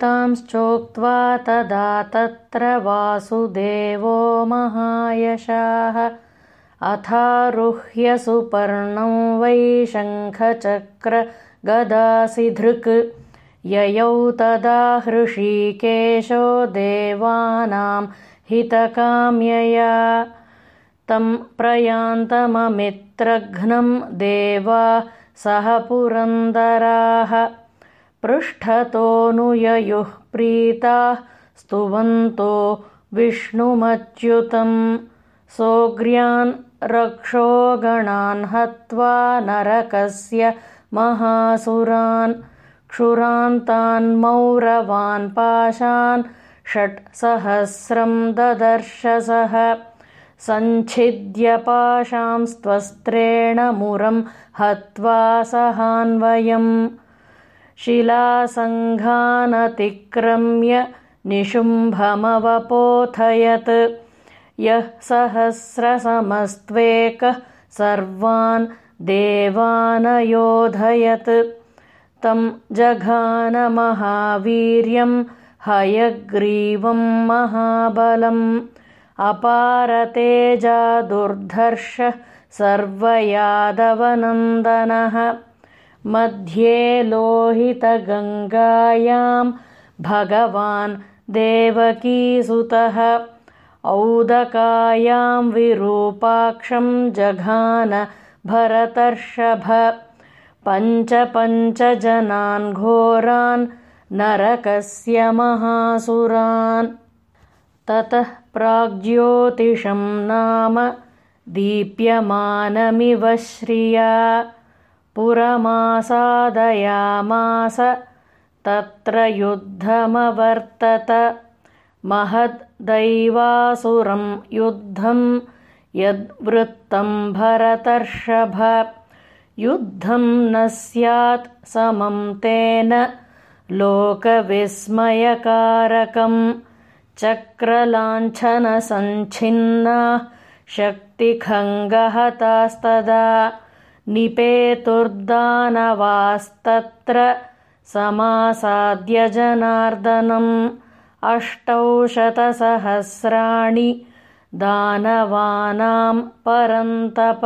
एतांश्चोक्त्वा तदा तत्र वासुदेवो महायशाः। अथारुह्य सुपर्णं वै शङ्खचक्रगदासिधृक् ययौ तदा हृषीकेशो देवानां हितकाम्यया। तं प्रयान्तममित्रघ्नं देवा सह पुरन्दराः पृष्ठतोऽनुययुः प्रीताः स्तुवन्तो विष्णुमच्युतं सोऽग्र्यान् रक्षोगणान् हत्वा नरकस्य महासुरान् क्षुरान्तान्मौरवान् पाशान् षट्सहस्रं ददर्शसः सञ्छिद्यपाशांस्त्वस्त्रेण मुरं हत्वा सहान्वयम् शिलासङ्घानतिक्रम्य निशुम्भमवपोथयत्। यः सहस्रसमस्त्वेकः सर्वान् देवानयोधयत्। तं जघानमहावीर्यं हयग्रीवं महाबलम्। अपारतेजादुर्धर्ष सर्वयादवनन्दनः मध्ये लोहितगङ्गायां भगवान् देवकीसुतः औदकायां विरूपाक्षं जघान भरतर्षभ। पञ्च पञ्चजनान् घोरान् नरकस्य महासुरान्। ततः प्राग्ज्योतिषं नाम दीप्यमानमिव श्रिया पुरमासादयामास। तत्र युद्धमवर्तत। महद्दैवासुरं युद्धं यद्वृत्तं भरतर्षभ। युद्धं न स्यात् समं तेन लोकविस्मयकारकं। चक्रलाञ्छनसञ्छिन्ना शक्तिखङ्गहतास्तदा निपेतुर्दानवास्तत्र समासाद्यजनार्दनम् अष्टौशतसहस्राणि दानवानां परन्तप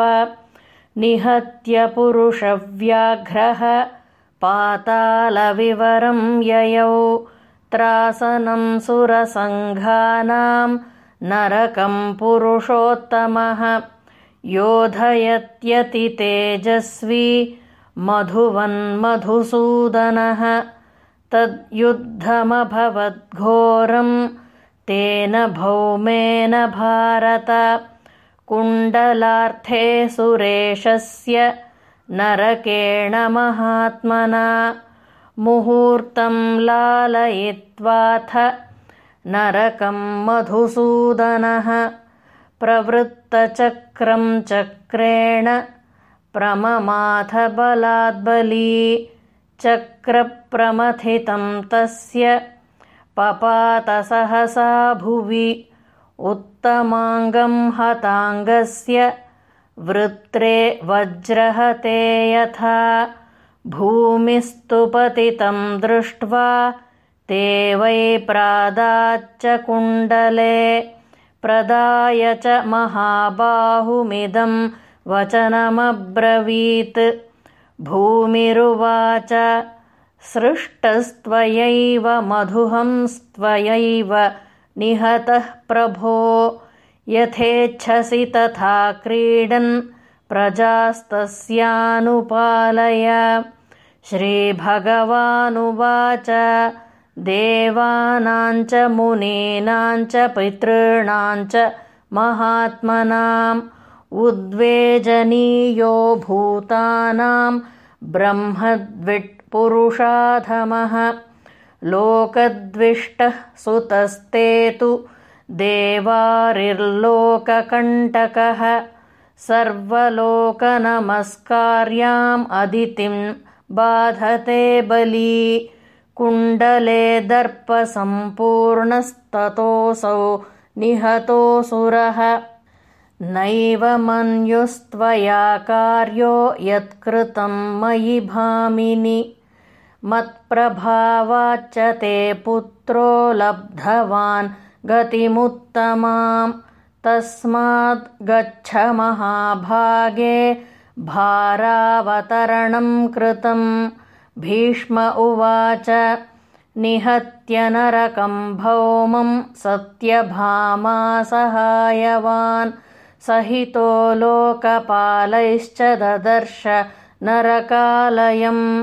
निहत्य पुरुषव्याघ्रः पातालविवरं ययौ त्रासनं सुरसङ्घानां नरकं पुरुषोत्तमः योधयत्यतितेजस्वी मधुवन्मधुसूदनः तद्युद्धमभवद्घोरं तेन भौमेन भारत। कुण्डलार्थे सुरेशस्य नरकेण महात्मना। मुहूर्तं लालयित्वाथ नरकं मधुसूदनः प्रवृत्तचक्रं चक्रेण प्रममाथ बलाद्बली चक्रप्रमथितं तस्य पपातसहसा भुवि उत्तमाङ्गं हताङ्गस्य वृत्रे वज्रहते यथा भूमिस्तुपतितं दृष्ट्वा ते वै प्रादाच्च कुण्डले प्रदाय च महाबाहुमिदं वचनमब्रवीत्। भूमिरुवाच सृष्टस्त्वयैव मधुहंस्त्वयैव निहतः प्रभो। यथेच्छसि तथा क्रीडन् प्रजास्तस्यानुपालय। श्रीभगवानुवाच देवानाञ्च मुनीनाञ्च पितॄणाञ्च महात्मनाम् उद्वेजनीयो भूतानां ब्रह्मद्विट्पुरुषाधमः लोकद्विष्टः सुतस्ते तु देवारिर्लोककण्टकः सर्वलोकनमस्कार्याम् अदितिं बाधते बली कुण्डले दर्पसम्पूर्णस्ततोऽसौ निहतोऽसुरः नैव मन्युस्त्वया कार्यो यत्कृतं मयि भामिनि। मत्प्रभावाच्च ते पुत्रो लब्धवान् गतिमुत्तमाम्। तस्माद् गच्छ महाभागे भारावतरणम् कृतम् भीष्म उवाच निहत्य नरकम् भौमम् सत्यभामासहायवान्। सहितो लोकपालैश्च ददर्श नरकालयम्